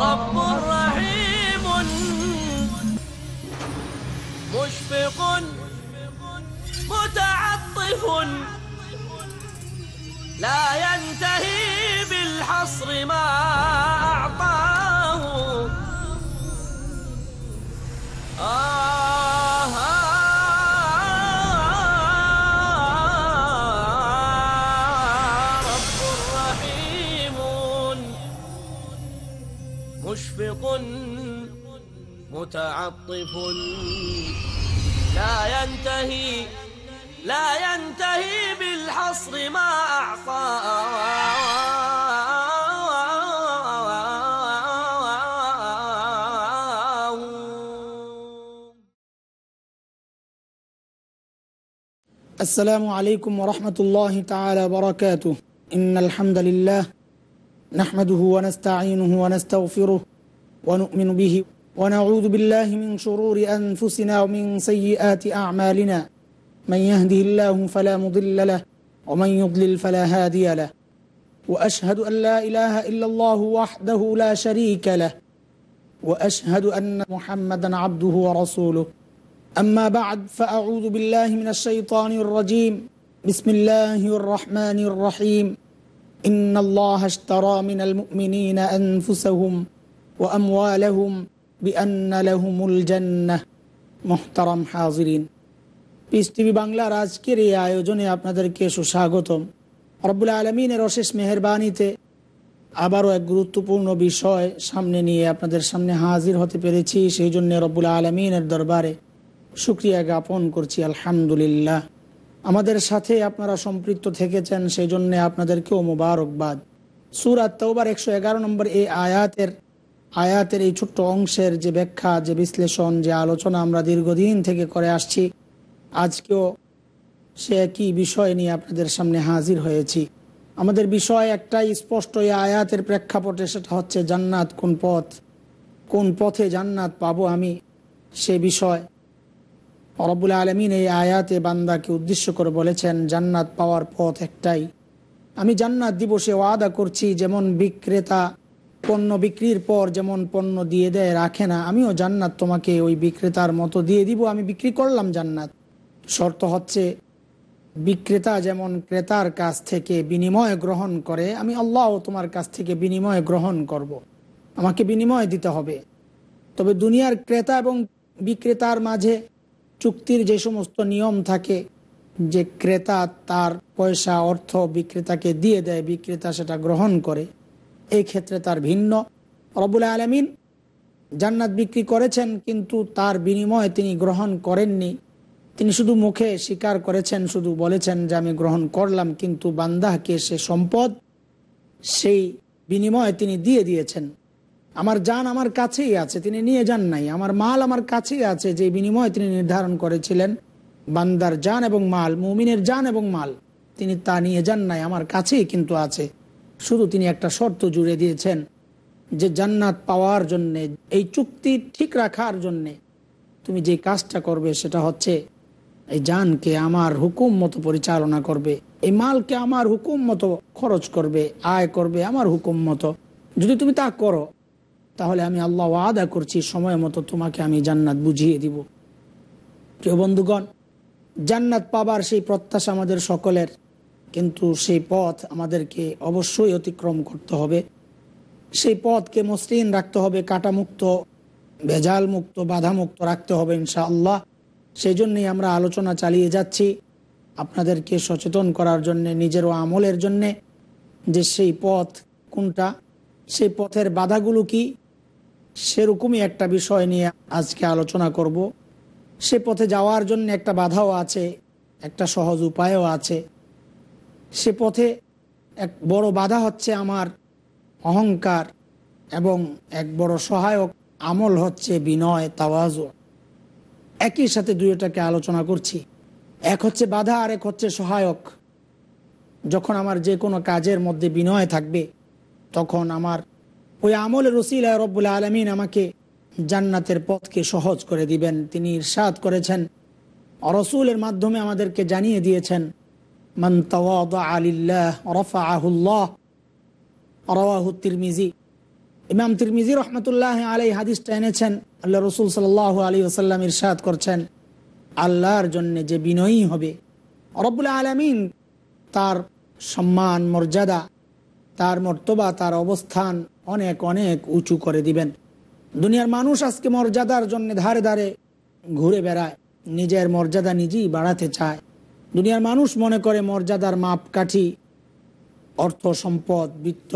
رب رحيم مشفق متعطف لا ينتهي بالحصر ما متعطف. لا ينتهي لا ينتهي بالحصر ما أعطاه السلام عليكم ورحمة الله تعالى وبركاته. إن الحمد لله نحمده ونستعينه ونستغفره ونؤمن به ونعوذ بالله من شرور أنفسنا ومن سيئات أعمالنا. من يهده الله فلا مضل له ومن يضلل فلا هادي له. وأشهد أن لا إله إلا الله وحده لا شريك له. وأشهد أن محمدا عبده ورسوله. أما بعد فأعوذ بالله من الشيطان الرجيم. بسم الله الرحمن الرحيم. إن الله اشترى من المؤمنين أنفسهم وأموالهم বাংলার আজকের এই আয়োজনে আপনাদেরকে সুস্বাগতম। রব্বুল আলমিনের অশেষ মেহরবানিতে আবারও এক গুরুত্বপূর্ণ বিষয় সামনে নিয়ে আপনাদের সামনে হাজির হতে পেরেছি, সেই জন্য রব্বুল আলমিনের দরবারে সুক্রিয়া জ্ঞাপন করছি, আলহামদুলিল্লাহ। আমাদের সাথে আপনারা সম্পৃক্ত থেকেছেন, সেই জন্য আপনাদেরকেও মুবারকবাদ। সুরাত তৌবার একশো এগারো নম্বর এই আয়াতের আয়াতের এই ছোট্ট অংশের যে ব্যাখ্যা, যে বিশ্লেষণ, যে আলোচনা আমরা দীর্ঘদিন থেকে করে আসছি, আজকেও সে একই বিষয় নিয়ে আপনাদের সামনে হাজির হয়েছি। আমাদের বিষয় একটাই স্পষ্ট এই আয়াতের প্রেক্ষাপটে, সেটা হচ্ছে জান্নাত কোন পথ, কোন পথে জান্নাত পাবো আমি সে বিষয়। রব্বুল আলমিন এই আয়াতে বান্দাকে উদ্দেশ্য করে বলেছেন, জান্নাত পাওয়ার পথ একটাই। আমি জান্নাত দিবসে ওয়াদা করছি, যেমন বিক্রেতা পণ্য বিক্রির পর যেমন পণ্য দিয়ে দেয়, রাখে না, আমিও জান্নাত তোমাকে ওই বিক্রেতার মতো দিয়ে দিব, আমি বিক্রি করলাম জান্নাত। শর্ত হচ্ছে, বিক্রেতা যেমন ক্রেতার কাছ থেকে বিনিময় গ্রহণ করে, আমি আল্লাহ তোমার কাছ থেকে বিনিময় গ্রহণ করব। আমাকে বিনিময় দিতে হবে। তবে দুনিয়ার ক্রেতা এবং বিক্রেতার মাঝে চুক্তির যে সমস্ত নিয়ম থাকে, যে ক্রেতা তার পয়সা, অর্থ বিক্রেতাকে দিয়ে দেয়, বিক্রেতা সেটা গ্রহণ করে। এই ক্ষেত্রে তার ভিন্ন। রবুল আলমিন জান্নাত বিক্রি করেছেন, কিন্তু তার বিনিময়ে তিনি গ্রহণ করেননি। তিনি শুধু মুখে স্বীকার করেছেন, শুধু বলেছেন যে আমি গ্রহণ করলাম, কিন্তু বান্দাহকে সে সম্পদ সেই বিনিময়ে তিনি দিয়ে দিয়েছেন। আমার যান আমার কাছেই আছে, তিনি নিয়ে যান নাই। আমার মাল আমার কাছেই আছে, যে বিনিময়ে তিনি নির্ধারণ করেছিলেন। বান্দার যান এবং মাল, মুমিনের যান এবং মাল, তিনি তা নিয়ে যান নাই, আমার কাছেই কিন্তু আছে। শুধু তিনি একটা শর্ত জুড়ে দিয়েছেন যে জান্নাত পাওয়ার জন্যে, এই চুক্তি ঠিক রাখার জন্যে তুমি যে কাজটা করবে সেটা হচ্ছে এই জানকে আমার হুকুম মতো পরিচালনা করবে, এই মালকে আমার হুকুম মতো খরচ করবে, আয় করবে আমার হুকুম মতো। যদি তুমি তা করো, তাহলে আমি আল্লাহ আদা করছি, সময় মতো তোমাকে আমি জান্নাত বুঝিয়ে দিব। প্রিয় বন্ধুগণ, জান্নাত পাবার সেই প্রত্যাশা আমাদের সকলের। কিন্তু সেই পথ আমাদেরকে অবশ্যই অতিক্রম করতে হবে। সেই পথকে মসৃণ রাখতে হবে, কাটামুক্ত ভেজাল মুক্ত বাধামুক্ত রাখতে হবে ইনশাআল্লাহ। সেই জন্যই আমরা আলোচনা চালিয়ে যাচ্ছি আপনাদেরকে সচেতন করার জন্যে, নিজেরও আমলের জন্যে, যে সেই পথ কোনটা, সেই পথের বাধাগুলো কি, সেরকমই একটা বিষয় নিয়ে আজকে আলোচনা করব। সে পথে যাওয়ার জন্য একটা বাধাও আছে, একটা সহজ উপায়ও আছে। সে পথে এক বড় বাধা হচ্ছে আমার অহংকার এবং এক বড় সহায়ক আমল হচ্ছে বিনয়, তাওয়াজ। একই সাথে দুইটাকে আলোচনা করছি। এক হচ্ছে বাধা আর এক হচ্ছে সহায়ক। যখন আমার যে কোনো কাজের মধ্যে বিনয় থাকবে, তখন আমার ওই আমলের রসিলা রব্বুল আলমিন আমাকে জান্নাতের পথকে সহজ করে দিবেন। তিনি ইরশাদ করেছেন রসুলের মাধ্যমে আমাদেরকে জানিয়ে দিয়েছেন মান তাওয়াদা আলিল্লাহ রফাআহুল্লাহ রাওয়াহু তিরমিজি। ইমাম তিরমিজি রহমতুল্লাহ আলাই হাদিসটা এনেছেন, আল্লাহ রসুল সাল্লাহ আলী ওসাল্লাম ইরশাদ করছেন, আল্লাহর জন্য যে বিনয়ী হবে। রব্বুল আলমিন তার সম্মান, মর্যাদা, তার মর্তবা, তার অবস্থান অনেক অনেক উঁচু করে দিবেন। দুনিয়ার মানুষ আজকে মর্যাদার জন্য ধারে ধারে ঘুরে বেড়ায়, নিজের মর্যাদা নিজেই বাড়াতে চায়। দুনিয়ার মানুষ মনে করে মর্যাদার মাপকাঠি, অর্থ সম্পদ, বৃত্ত।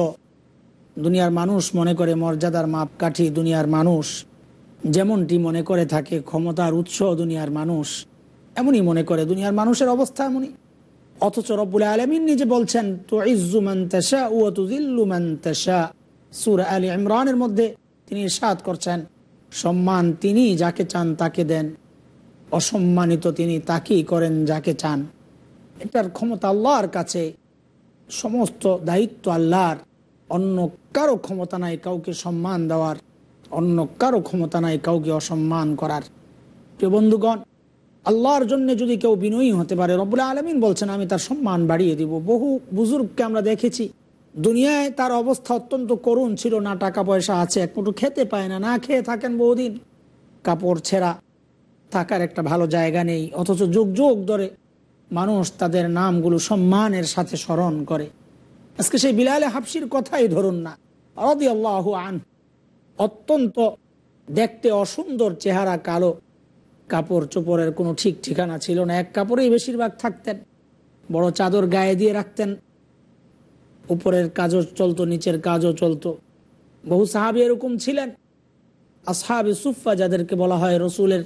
দুনিয়ার মানুষ মনে করে মর্যাদার মাপকাঠি, দুনিয়ার মানুষ যেমনটি মনে করে থাকে ক্ষমতার উৎস দুনিয়ার মানুষ, এমনই মনে করে দুনিয়ার মানুষের অবস্থা এমনই। অথচ রব্বুল আলমিন নিজে বলছেন তো ইজুমান্তাসা ও তুজিল্লুমান্তাসা সুর আলী ইমরানের মধ্যে তিনি সাত করছেন, সম্মান তিনি যাকে চান তাকে দেন। অসম্মানিত তিনি তাকেই করেন যাকে চান। এটার ক্ষমতা আল্লাহর কাছে। সমস্ত দায়িত্ব আল্লাহর। অন্য কারও ক্ষমতা নাই কাউকে সম্মান দেওয়ার। অন্য কারও ক্ষমতা নাই কাউকে অসম্মান করার। প্রিয় বন্ধুগণ, আল্লাহর জন্য যদি কেউ বিনয়ী হতে পারে, রব্বুল আলমিন বলছেন, আমি তার সম্মান বাড়িয়ে দিব। বহু বুজুর্গকে আমরা দেখেছি, দুনিয়ায় তার অবস্থা অত্যন্ত করুণ ছিল, না টাকা পয়সা আছে, এক খেতে পায় না না খেয়ে থাকেন বহুদিন। কাপড় ছেঁড়া থাকার একটা ভালো জায়গা নেই। অথচ যুগ যুগ ধরে মানুষ তাদের নামগুলো সম্মানের সাথে স্মরণ করে। আজকে সেই বিলালে হাফসির কথাই ধরুন না। আন অত্যন্ত দেখতে অসুন্দর চেহারা, কালো কাপড় চোপড়ের কোনো ঠিক ঠিকানা ছিল না। এক কাপড়েই বেশিরভাগ থাকতেন। বড় চাদর গায়ে দিয়ে রাখতেন। উপরের কাজও চলতো, নিচের কাজও চলতো। বহু সাহাবি এরকম ছিলেন। আসহাবি সুফা যাদেরকে বলা হয় রসুলের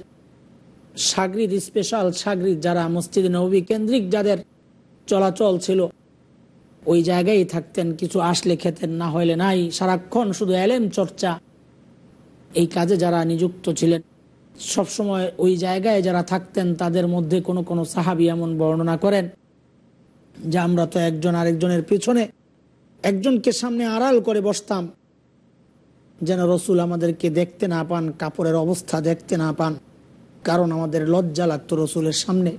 সাগরিদ স্পেশাল সাগরিদ যারা মসজিদ নবী কেন্দ্রিক যাদের চলাচল ছিল, ওই জায়গায় থাকতেন, কিছু আসলে খেতেন, না হইলে নাই। সারাক্ষণ শুধু এলেম চর্চা, এই কাজে যারা নিযুক্ত ছিলেন। সবসময় ওই জায়গায় যারা থাকতেন, তাদের মধ্যে কোনো কোনো সাহাবি এমন বর্ণনা করেন, যে আমরা তো একজন আরেকজনের পিছনে একজনকে সামনে আড়াল করে বসতাম, যেন রসুল আমাদেরকে দেখতে না পান, কাপড়ের অবস্থা দেখতে না পান। কারণ আমাদের লজ্জা লাগতো রসুলের সামনে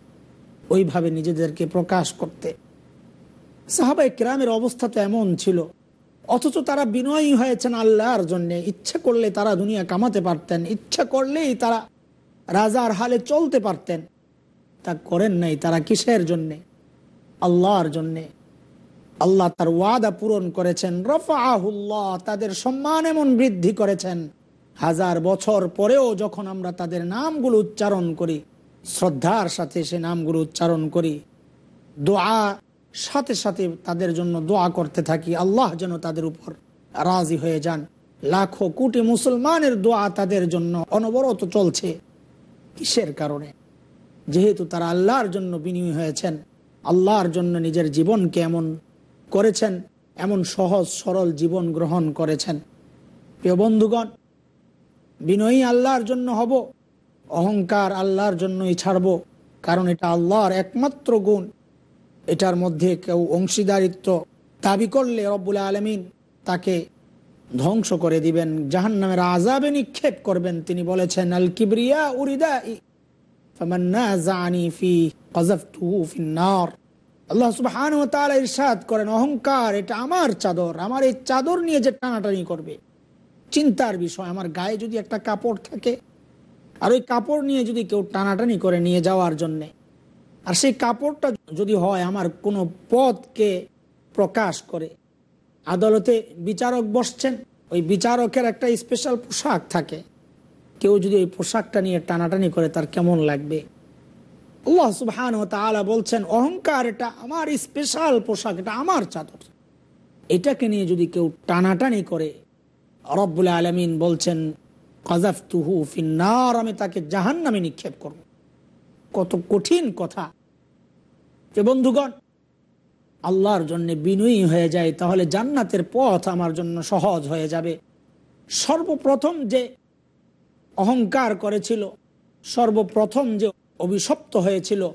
ওইভাবে নিজেদেরকে প্রকাশ করতে। সাহাবাই কেরামের অবস্থা তো এমন ছিল। অথচ তারা বিনয়ী হয়েছেন আল্লাহর জন্য। ইচ্ছে করলে তারা দুনিয়া কামাতে পারতেন, ইচ্ছা করলেই তারা রাজার হালে চলতে পারতেন। তা করেন নাই তারা কিসের জন্যে? আল্লাহর জন্যে। আল্লাহ তার ওয়াদা পূরণ করেছেন। রফাহুল্লাহ তাদের সম্মান এমন বৃদ্ধি করেছেন। হাজার বছর পরেও যখন আমরা তাদের নামগুলো উচ্চারণ করি, শ্রদ্ধার সাথে সে নামগুলো উচ্চারণ করি, দোয়া, সাথে সাথে তাদের জন্য দোয়া করতে থাকি, আল্লাহ যেন তাদের উপর রাজি হয়ে যান। লাখো কোটি মুসলমানের দোয়া তাদের জন্য অনবরত চলছে। কিসের কারণে? যেহেতু তারা আল্লাহর জন্য বিনিয়োগ হয়েছেন, আল্লাহর জন্য নিজের জীবনকে এমন করেছেন, এমন সহজ সরল জীবন গ্রহণ করেছেন। প্রিয় বন্ধুগণ বিনয়ী আল্লাহর জন্য হব, অহংকার আল্লাহর জন্যই ছাড়ব, কারণ এটা আল্লাহর একমাত্র গুণ। এটার মধ্যে কেউ অংশীদারিত্ব দাবি করলে রব্বুল আলমিন তাকে ধ্বংস করে দিবেন জাহান নামের আজাবে নিক্ষেপ করবেন। তিনি বলেছেন, আল কিবরিয়া উরিদা আল্লাহ সুবহান ইরশাদ করেন, অহংকার এটা আমার চাদর, আমার এই চাদর নিয়ে যে টানাটানি করবে। চিন্তার বিষয়। আমার গায়ে যদি একটা কাপড় থাকে, আর ওই কাপড় নিয়ে যদি কেউ টানাটানি করে নিয়ে যাওয়ার জন্যে, আর সেই কাপড়টা যদি হয় আমার কোনো পথকে প্রকাশ করে। আদালতে বিচারক বসছেন, ওই বিচারকের একটা স্পেশাল পোশাক থাকে। কেউ যদি ওই পোশাকটা নিয়ে টানাটানি করে, তার কেমন লাগবে? আল্লাহ সুবহান বলছেন, অহংকার এটা আমার স্পেশাল পোশাক, এটা আমার চাদর। এটাকে নিয়ে যদি কেউ টানাটানি করে রব্বুল আলমিন বলছেন কাজাফ তুহু ফিন্নার আমি তাকে জাহান নামে নিক্ষেপ করব। কত কঠিন কথা। যে বন্ধুগণ, আল্লাহর জন্য বিনয়ী হয়ে যায়, তাহলে জান্নাতের পথ আমার জন্য সহজ হয়ে যাবে। সর্বপ্রথম যে অহংকার করেছিল, সর্বপ্রথম যে অভিশপ্ত হয়েছিল,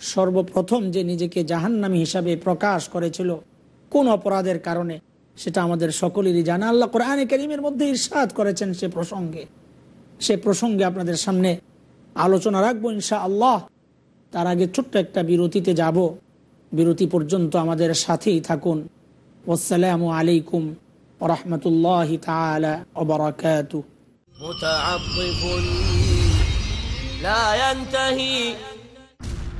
সর্বপ্রথম যে নিজেকে জাহান্নামী হিসাবে প্রকাশ করেছিল, কোন অপরাধের কারণে সেটা আমাদের সকলেরই জানা আল্লাহ কোরআনে করিমের মধ্যে ইরশাদ করেছেন সে প্রসঙ্গে সে প্রসঙ্গে আপনাদের সামনে আলোচনা রাখবো ইনশা আল্লাহ তার আগে ছোট্ট একটা বিরতিতে যাব বিরতি পর্যন্ত আমাদের সাথেই থাকুন আসসালামু আলাইকুম রহমতুল্লাহ তালা ওবরাকাতু متعطف لا ينتهي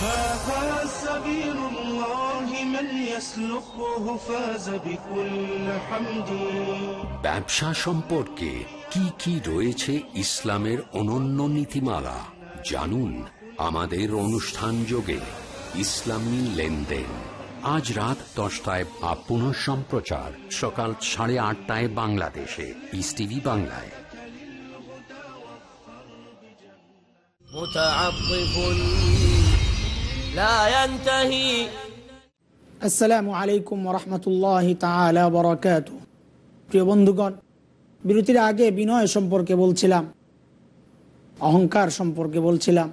هذا سبيل الله من يسلكه فاز بكل حمد ব্যবসা সম্পর্কে কি কি রয়েছে ইসলামের অনন্য নীতিমালা জানুন আমাদের অনুষ্ঠান যোগে ইসলামী লেনদেন আজ রাত দশটায় বা পুনঃ সম্প্রচার সকাল সাড়ে আটটায় বাংলাদেশে পিস টিভি বাংলায় متعطف لا ينتهي আসসালামু আলাইকুম রহমতুল্লাহ তালা বরকাত প্রিয় বন্ধুগণ বিরতির আগে বিনয় সম্পর্কে বলছিলাম অহংকার সম্পর্কে বলছিলাম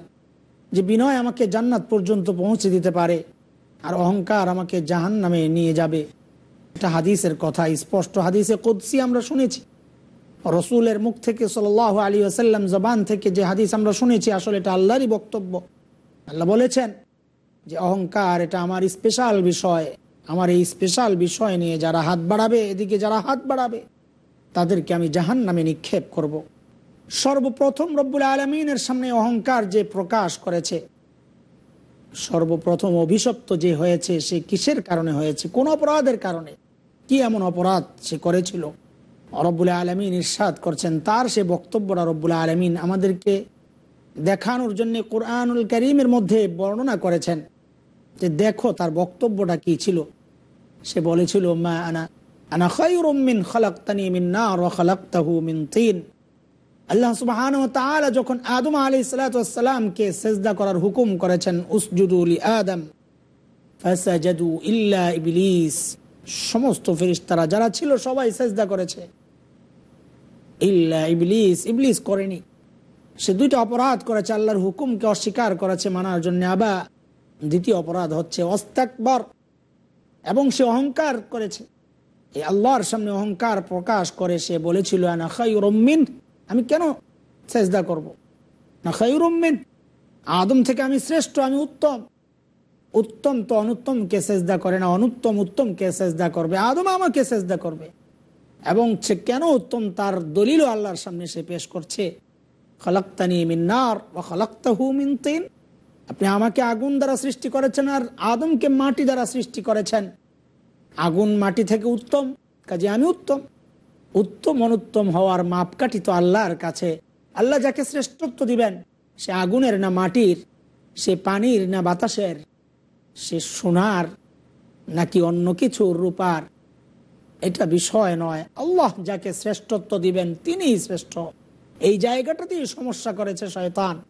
যে বিনয় আমাকে জান্নাত পর্যন্ত পৌঁছে দিতে পারে আর অহংকার আমাকে জাহান নামে নিয়ে যাবে এটা হাদিসের কথা স্পষ্ট হাদিসে কুদ্সি আমরা শুনেছি রসুলের মুখ থেকে সাল আলী আসাল্লাম জবান থেকে যে হাদিস আমরা শুনেছি আসলে এটা আল্লাহরই বক্তব্য আল্লাহ বলেছেন যে অহংকার, এটা আমার স্পেশাল বিষয়। আমার এই স্পেশাল বিষয় নিয়ে যারা হাত বাড়াবে, এদিকে যারা হাত বাড়াবে, তাদেরকে আমি জাহান নামে নিক্ষেপ করব। সর্বপ্রথম রব্বুল আলমিনের সামনে অহংকার যে প্রকাশ করেছে, সর্বপ্রথম অভিশপ্ত যে হয়েছে, সে কিসের কারণে হয়েছে? কোন অপরাধের কারণে? কি এমন অপরাধ সে করেছিল? রব্বুল আলমিন ইরশাদ করছেন, তার সে বক্তব্যটা রব্বুল আলমিন আমাদেরকে দেখানোর জন্য কোরআনুল করিমের মধ্যে বর্ণনা করেছেন। যে দেখো তার বক্তব্যটা কি ছিল? সে বলেছিল, মা আনা আনা খায়রুম মিন মিন ওয়া মিন তিন। আল্লাহ সুবহানাহু ওয়া তাআলা যখন আদম আলাইহিস সালাতু ওয়াস সেজদা করার হুকুম করেছেন, উসজুদু লি আদম, ফাসাজাদু ইল্লা ইবলিস। সমস্ত ফেরেশতারা, যারা ছিল সবাই সেজদা করেছে। ইল্লা ইবলিস। ইবলিস করেনি। সে দুইটা অপরাধ করেছে, আল্লাহর হুকুমকে অস্বীকার করেছে মানার জন্য। আবা দ্বিতীয় অপরাধ হচ্ছে অস্তাকবর, এবং সে অহংকার করেছে। এই আল্লাহর সামনে অহংকার প্রকাশ করে, সে বলেছিল না আমি কেন সেজদা করব? না আদম থেকে আমি শ্রেষ্ঠ, আমি উত্তম। উত্তম তো অনুত্তমকে সেজদা করে না, অনুত্তম উত্তমকে সেজদা করবে, আদম আমাকে সেজদা করবে। এবং সে কেন উত্তম? তার দলিল আল্লাহর সামনে সে পেশ করছে। খালাক্তানি মিন্নার বা খালাক্তাহু মিন তিন। আপনি আমাকে আগুন দ্বারা সৃষ্টি করেছেন আর আদমকে মাটি দ্বারা সৃষ্টি করেছেন। আগুন মাটি থেকে উত্তম, কাজে আমি উত্তম। উত্তম অনুত্তম হওয়ার মাপকাঠি তো আল্লাহর কাছে। আল্লাহ যাকে শ্রেষ্ঠত্ব দিবেন, সে আগুনের না মাটির, সে পানির না বাতাসের, সে সোনার নাকি অন্য কিছু রূপার। এটা বিষয় নয়। আল্লাহ যাকে শ্রেষ্ঠত্ব দিবেন, তিনিই শ্রেষ্ঠ। এই জায়গাটাতেই সমস্যা করেছে শয়তান।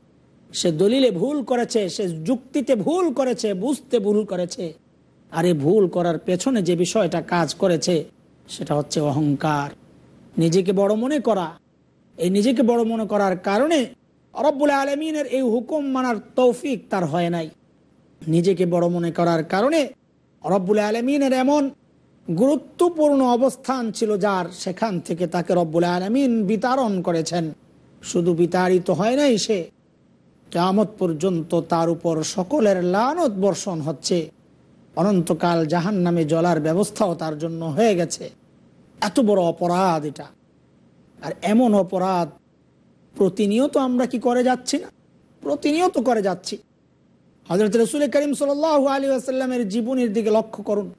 সে দলিলে ভুল করেছে, সে যুক্তিতে ভুল করেছে, বুঝতে ভুল করেছে। আর এই ভুল করার পেছনে যে বিষয়টা কাজ করেছে, সেটা হচ্ছে অহংকার। নিজেকে বড় মনে করা। এই নিজেকে বড় মনে করার কারণে অরব্বুল আলমিনের এই হুকুম মানার তৌফিক তার হয় নাই। নিজেকে বড় মনে করার কারণে রব্বুল আলমিনের এমন গুরুত্বপূর্ণ অবস্থান ছিল যার সেখান থেকে তাকে রব্বুল আলমিন বিতারণ করেছেন। শুধু বিতাড়িত হয় নাই সে কেমত পর্যন্ত তার উপর সকলের লানত বর্ষণ হচ্ছে। অনন্তকাল জাহান নামে জলার ব্যবস্থাও তার জন্য হয়ে গেছে। এত বড় অপরাধ এটা। আর এমন অপরাধ, প্রতিনিয়ত আমরা কি করে যাচ্ছি না? প্রতিনিয়ত করে যাচ্ছি। হজরত রসুল করিম সাল আলী আসাল্লামের জীবনের দিকে লক্ষ্য করুন।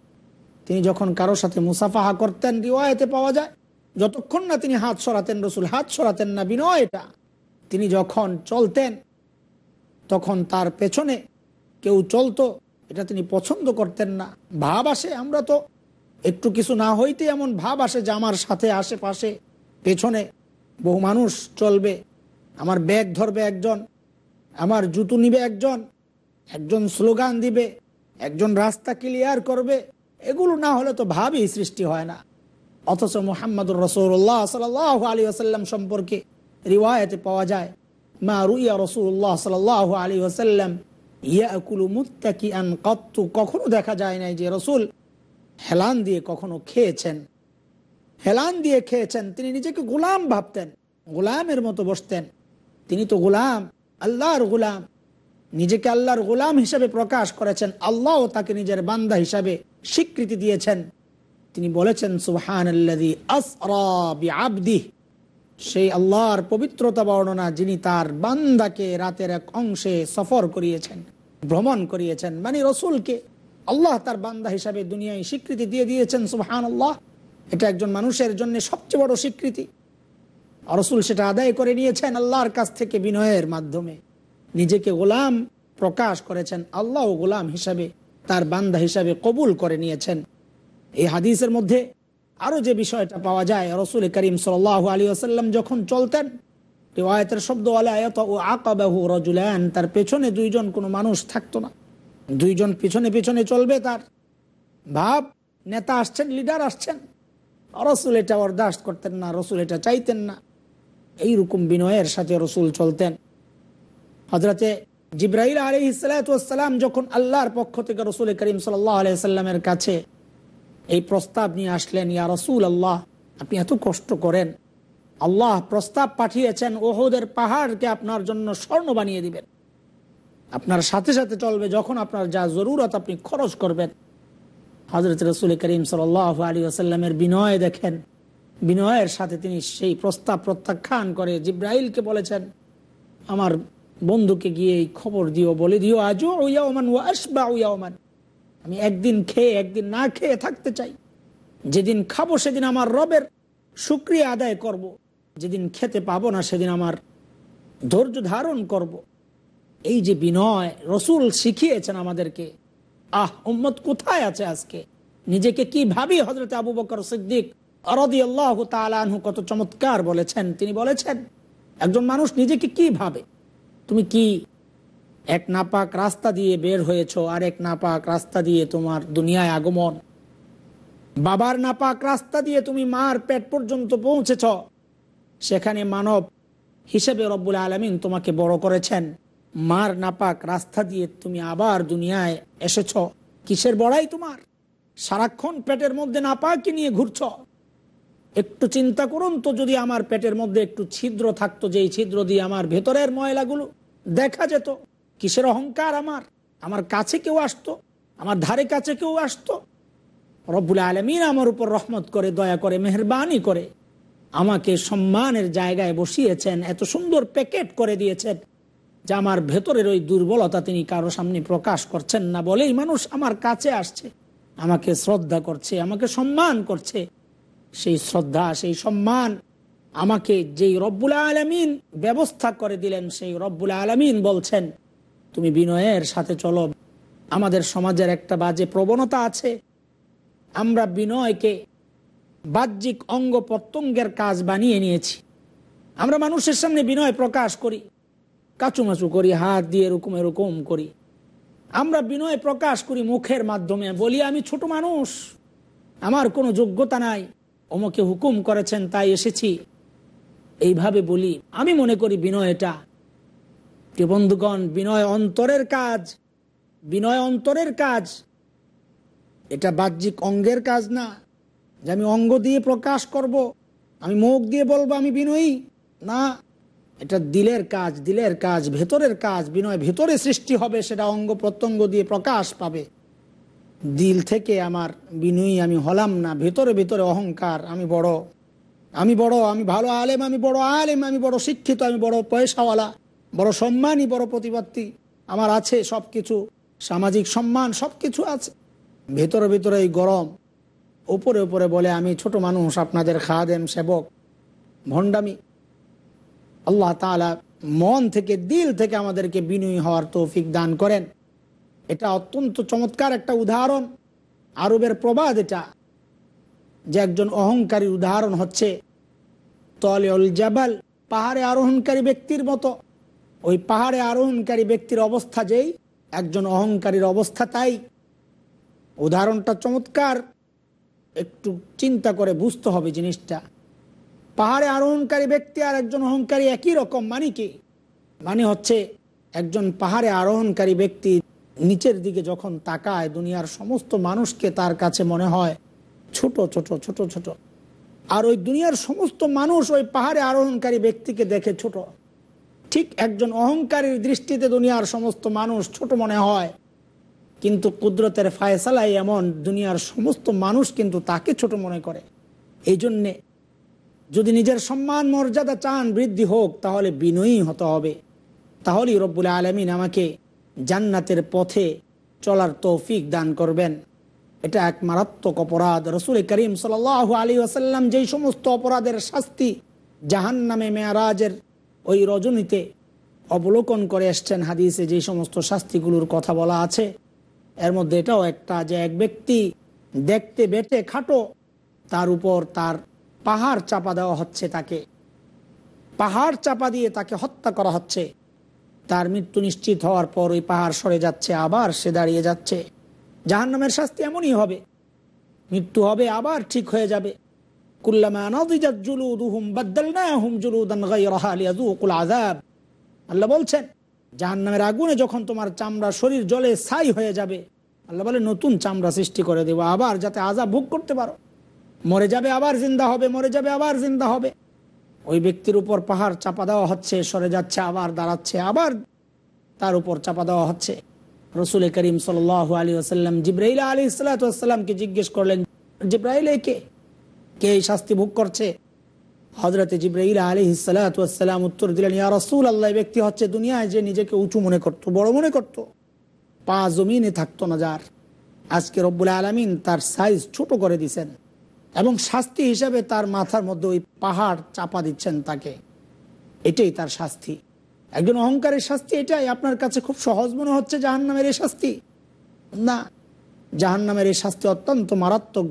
তিনি যখন কারও সাথে মুসাফাহা করতেন, রিওয়ায়তে পাওয়া যায়, যতক্ষণ না তিনি হাত সরাতেন, রসুল হাত সরাতেন না, বিনয় এটা। তিনি যখন চলতেন তখন তার পেছনে কেউ চলতো, এটা তিনি পছন্দ করতেন না। ভাব আসে, আমরা তো একটু কিছু না হইতে এমন ভাব আসে যে আমার সাথে আশেপাশে পেছনে বহু মানুষ চলবে। আমার ব্যাগ ধরবে একজন, আমার জুতো নিবে একজন একজন স্লোগান দিবে, একজন রাস্তা ক্লিয়ার করবে। এগুলো না হলে তো ভাবই সৃষ্টি হয় না। অথচ মোহাম্মদুর রসুল্লাহ সাল আলী আসাল্লাম সম্পর্কে রিওয়ায়তে পাওয়া যায় মা রুইয়া রসুল্লাহ সাল আলী আসাল্লাম ইয়াকুলু মুত্তাকি আন কখনো দেখা যায় নাই যে রসুল হেলান দিয়ে কখনো খেয়েছেন। হেলান দিয়ে খেয়েছেন, তিনি নিজেকে গোলাম ভাবতেন, গোলামের মতো বসতেন। তিনি তো গোলাম, আল্লাহর গোলাম। নিজেকে আল্লাহর গোলাম হিসাবে প্রকাশ করেছেন, আল্লাহ তাকে নিজের বান্দা হিসাবে স্বীকৃতি দিয়েছেন। তিনি বলেছেন সুহান আব্দি সেই আল্লাহর পবিত্রতা বর্ণনা যিনি তার বান্দাকে রাতের এক অংশে সফর করিয়েছেন, ভ্রমণ করিয়েছেন। মানে রসুলকে আল্লাহ তার বান্দা হিসাবে দুনিয়ায় স্বীকৃতি দিয়ে দিয়েছেন সুহান আল্লাহ এটা একজন মানুষের জন্য সবচেয়ে বড় স্বীকৃতি। রসুল সেটা আদায় করে নিয়েছেন আল্লাহর কাছ থেকে বিনয়ের মাধ্যমে। নিজেকে গোলাম প্রকাশ করেছেন আল্লাহ গোলাম হিসাবে তার বান্দা হিসাবে কবুল করে নিয়েছেন। এই হাদিসের মধ্যে আরও যে বিষয়টা পাওয়া যায়, রসুল করিম সাল আলী আসাল্লাম যখন চলতেন, রেওয়ায়তের শব্দ আলায়ত ও আকাবাহু রজুলান, তার পেছনে দুইজন কোনো মানুষ থাকতো না। দুইজন পিছনে পিছনে চলবে তার। ভাব নেতা আসছেন, লিডার আসছেন। রসুল এটা বরদাস্ত করতেন না, রসুল এটা চাইতেন না। এই রকম বিনয়ের সাথে রসুল চলতেন। হজরতে জিব্রাহিল আলী ইসালাতাম যখন আল্লাহর পক্ষ থেকে রসুল করিম সাল্লাহ সাল্লামের কাছে এই প্রস্তাব নিয়ে আসলেন, ইয়া রসুল আল্লাহ আপনি এত কষ্ট করেন। আল্লাহ প্রস্তাব পাঠিয়েছেন, ওহদের পাহাড়কে আপনার জন্য স্বর্ণ বানিয়ে দিবেন। আপনার সাথে সাথে চলবে যখন আপনার যা জরুরত আপনি খরচ করবেন। হজরত রসুল করিম সাল আলী আসাল্লামের বিনয় দেখেন। বিনয়ের সাথে তিনি সেই প্রস্তাব প্রত্যাখ্যান করে জিব্রাহিলকে বলেছেন, আমার বন্ধুকে গিয়ে এই খবর দিও, বলে দিও আজও ওয়ামান ও আসবা ওয়ামান আমি একদিন খেয়ে, একদিন না খেয়ে থাকতে চাই। যেদিন খাব সেদিন আমার রবের সুক্রিয়া আদায় করব। যেদিন খেতে পাবো না সেদিন আমার ধৈর্য ধারণ করব। এই যে বিনয়, রসুল শিখিয়েছেন আমাদেরকে, আহ, উম্মত কোথায় আছে আজকে? নিজেকে কি ভাবি? হজরত আবু বকর সিদ্দিক আরদি আল্লাহ তালু কত চমৎকার বলেছেন। তিনি বলেছেন, একজন মানুষ নিজেকে কি ভাবে? তুমি কি এক নাপাক রাস্তা দিয়ে বের হয়েছ আর এক নাপাক রাস্তা দিয়ে তোমার দুনিয়ায় আগমন। বাবার নাপাক রাস্তা দিয়ে তুমি মার পেট পর্যন্ত পৌঁছেছ। সেখানে মানব হিসেবে রব্বুল আলমিন তোমাকে বড় করেছেন। মার নাপাক রাস্তা দিয়ে তুমি আবার দুনিয়ায় এসেছ। কিসের বড়াই তোমার? সারাক্ষণ পেটের মধ্যে নাপাকি নিয়ে ঘুরছ। একটু চিন্তা করুন তো, যদি আমার পেটের মধ্যে একটু ছিদ্র থাকতো, যেই ছিদ্র দিয়ে আমার ভেতরের ময়লাগুলো দেখা যেত। কিসের অহংকার আমার? আমার কাছে কেউ আসতো? আমার ধারে কাছে কেউ আসতো? রব্বুল আলমিন আমার উপর রহমত করে, দয়া করে, মেহরবানি করে আমাকে সম্মানের জায়গায় বসিয়েছেন, এত সুন্দর প্যাকেট করে দিয়েছেন, যে আমার ভেতরের ওই দুর্বলতা তিনি কারও সামনে প্রকাশ করছেন না বলেই মানুষ আমার কাছে আসছে, আমাকে শ্রদ্ধা করছে, আমাকে সম্মান করছে। সেই শ্রদ্ধা, সেই সম্মান আমাকে যেই রব্বুল আলমিন ব্যবস্থা করে দিলেন, সেই রব্বুল আলমিন বলছেন তুমি বিনয়ের সাথে চলো। আমাদের সমাজের একটা বাজে প্রবণতা আছে। আমরা বিনয়কে বাহ্যিক অঙ্গ প্রত্যঙ্গের কাজ বানিয়ে নিয়েছি। আমরা মানুষের সামনে বিনয় প্রকাশ করি। কাচুমাচু করি, হাত দিয়ে এরকম এরকম করি। আমরা বিনয় প্রকাশ করি মুখের মাধ্যমে। বলি, আমি ছোট মানুষ। আমার কোনো যোগ্যতা নাই। ওমকে হুকুম করেছেন, তাই এসেছি। এইভাবে বলি। আমি মনে করি বিনয় এটা প্রিয় বন্ধুগণ, বিনয় অন্তরের কাজ। বিনয় অন্তরের কাজ, এটা বাহ্যিক অঙ্গের কাজ না। যে আমি অঙ্গ দিয়ে প্রকাশ করব। আমি মুখ দিয়ে বলব আমি বিনয়ী। না, এটা দিলের কাজ দিলের কাজ, ভেতরের কাজ। বিনয় ভেতরে সৃষ্টি হবে, সেটা অঙ্গ প্রত্যঙ্গ দিয়ে প্রকাশ পাবে। দিল থেকে আমার বিনয়ী আমি হলাম না, ভেতরে ভেতরে অহংকার, আমি বড়। আমি বড়, আমি ভালো আলেম, আমি বড় আলেম, আমি বড় শিক্ষিত, আমি বড় পয়সাওয়ালা। বড় সম্মানই, বড় প্রতিপত্তি আমার আছে সব কিছু সামাজিক সম্মান সব কিছু আছে। ভেতরে ভেতরে এই গরম। উপরে উপরে বলে, আমি ছোট মানুষ, আপনাদের খাদেম সেবক, ভণ্ডামি। আল্লাহ তালা মন থেকে, দিল থেকে আমাদেরকে বিনয়ী হওয়ার তৌফিক দান করেন। এটা অত্যন্ত চমৎকার একটা উদাহরণ। আরবের প্রবাদ এটা, যে একজন অহংকারী উদাহরণ হচ্ছে, তলেউল জাবাল, পাহাড়ে আরোহণকারী ব্যক্তির মতো। ওই পাহাড়ে আরোহণকারী ব্যক্তির অবস্থা যেই, একজন অহংকারীর অবস্থা তাই। উদাহরণটা চমৎকার। একটু চিন্তা করে বুঝতে হবে জিনিসটা। পাহাড়ে আরোহণকারী ব্যক্তি আর একজন অহংকারী একই রকম মানে কি? মানে হচ্ছে একজন পাহাড়ে আরোহণকারী ব্যক্তি নিচের দিকে যখন তাকায়, দুনিয়ার সমস্ত মানুষকে তার কাছে মনে হয় ছোট ছোট ছোট ছোট। আর ওই দুনিয়ার সমস্ত মানুষ ওই পাহাড়ে আরোহণকারী ব্যক্তিকে দেখে ছোট। ঠিক একজন অহংকারীর দৃষ্টিতে দুনিয়ার সমস্ত মানুষ ছোট মনে হয়। কিন্তু কুদরতের ফায়সালাই এমন দুনিয়ার সমস্ত মানুষ কিন্তু তাকে ছোট মনে করে। এই জন্যে যদি নিজের সম্মান মর্যাদা চান বৃদ্ধি হোক, তাহলে বিনয়ী হতে হবে। তাহলেই রব্বুল আলমিন আমাকে জান্নাতের পথে চলার তৌফিক দান করবেন। এটা এক মারাত্মক অপরাধ। রসুল করিম সাল আলী আসাল্লাম যেই সমস্ত অপরাধের শাস্তি জাহান নামে মেয়ারাজের ওই রজনীতে অবলোকন করে এসছেন হাদিসে যে সমস্ত শাস্তিগুলোর কথা বলা আছে। এর মধ্যে এটাও একটা যে এক ব্যক্তি দেখতে বেটে খাটো, তার উপর তার পাহাড় চাপা দেওয়া হচ্ছে তাকে। পাহাড় চাপা দিয়ে তাকে হত্যা করা হচ্ছে। তার মৃত্যু নিশ্চিত হওয়ার পর ওই পাহাড় সরে যাচ্ছে, আবার সে দাঁড়িয়ে যাচ্ছে। জাহান্নামের শাস্তি এমনই হবে। মৃত্যু হবে, আবার ঠিক হয়ে যাবে। আল্লাহ বলছেন জাহান নামের আগুনে যখন তোমার চামড়া শরীর জলে ছাই হয়ে যাবে, আল্লাহ বলে, নতুন চামড়া সৃষ্টি করে দেবো আবার, যাতে আজাব ভোগ করতে পারো। মরে যাবে আবার জিন্দা হবে, মরে যাবে আবার জিন্দা হবে। ওই ব্যক্তির উপর পাহাড় চাপা দেওয়া হচ্ছে, সরে যাচ্ছে, আবার দাঁড়াচ্ছে, আবার তার উপর চাপা দেওয়া হচ্ছে। রসুল করিম সাল আলী আসাল্লাম জিব্রাইল আলী সাল্লাতামকে জিজ্ঞেস করলেন, জিব্রাইল কে? কে এই শাস্তি ভোগ করছে? হজরত জিব্রাইল আলী সালাতাম উত্তর দিলেন, ইয়া রসুল আল্লাহ ব্যক্তি হচ্ছে দুনিয়ায় যে নিজেকে উঁচু মনে করত, বড় মনে করত। পা জমিনে থাকতো না যার। আজকে রব্বুল আলমিন তার সাইজ ছোট করে দিছেন এবং শাস্তি হিসাবে তার মাথার মধ্যে ওই পাহাড় চাপা দিচ্ছেন তাকে। এটাই তার শাস্তি। একজন অহংকারের শাস্তি এটাই। আপনার কাছে খুব সহজ মনে হচ্ছে জাহান নামের এই শাস্তি? না, জাহান্নামের এই শাস্তি অত্যন্ত মারাত্মক।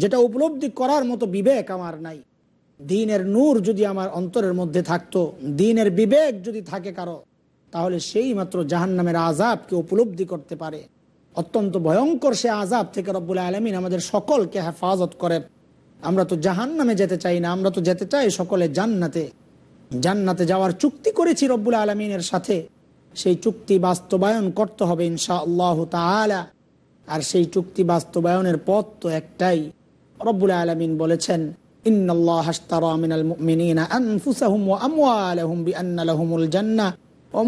যেটা উপলব্ধি করার মতো বিবেক আমার নাই। দিনের নূর যদি আমার অন্তরের মধ্যে থাকতো, দিনের বিবেক যদি থাকে কারও, তাহলে সেই মাত্র জাহান্নামের আজাবকে উপলব্ধি করতে পারে। অত্যন্ত ভয়ঙ্কর সে আজাব থেকে রব্বুল আলমিন আমাদের সকলকে হেফাজত করে। আমরা তো জাহান্নামে যেতে চাই না, আমরা তো যেতে চাই সকলে জান্নাতে। জান্নাতে যাওয়ার চুক্তি করেছি রব্বুল আলমিনের সাথে। সেই চুক্তি বাস্তবায়ন করতে হবে ইনশা আল্লাহ আর সেই চুক্তি বাস্তবায়নের পথ তো একটাই। রব্বুল আলমিন বলেছেন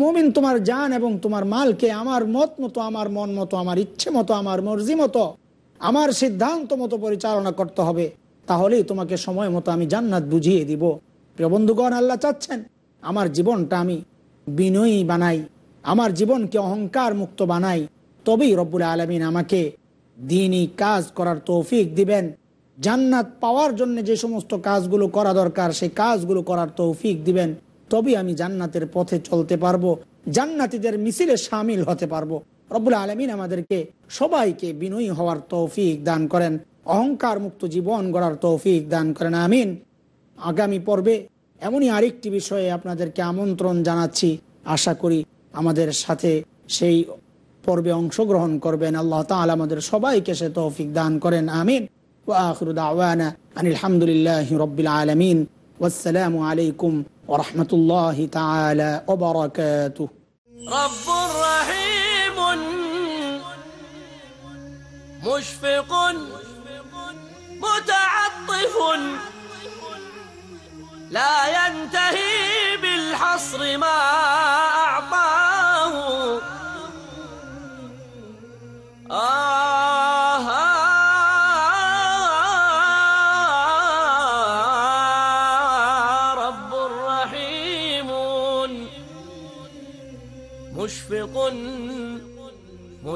মুমিন, তোমার জান এবং তোমার মালকে আমার মত মতো, আমার মন মতো, আমার ইচ্ছে মতো, আমার মর্জি মতো, আমার সিদ্ধান্ত মতো পরিচালনা করতে হবে। তাহলেই তোমাকে সময় মতো আমি জান্নাত বুঝিয়ে দিব। প্রিয় বন্ধুগণ, আল্লাহ চাচ্ছেন, আমার জীবনটা আমি বিনয়ী বানাই, আমার জীবনকে অহংকার মুক্ত বানাই। তবেই রব্বুল আলমিন আমাকে দিনই কাজ করার তৌফিক দিবেন। জান্নাত পাওয়ার জন্য যে সমস্ত কাজগুলো করা দরকার, সেই কাজগুলো করার তৌফিক দিবেন, তবেই আমি জান্নাতের পথে চলতে পারব, জান্নাতিদের মিছিলে সামিল হতে পারব। রব্বুল আলমিন আমাদেরকে সবাইকে বিনয়ী হওয়ার তৌফিক দান করেন, অহংকার মুক্ত জীবন গড়ার তৌফিক দান করেন, আমিন। আগামী পর্বে এমনই আরেকটি বিষয়ে আপনাদেরকে আমন্ত্রণ জানাচ্ছি। আশা করি আমাদের সাথে সেই পর্বে অংশগ্রহণ করবেন। আল্লাহ তাআলা আমাদের সবাইকে সে তৌফিক দান করেন, আমিন। وآخر دعوانا أن الحمد لله رب العالمين والسلام عليكم ورحمة الله تعالى وبركاته. رب رحيم مشفق متعطف لا ينتهي بالحصر ما أعطاه. آه.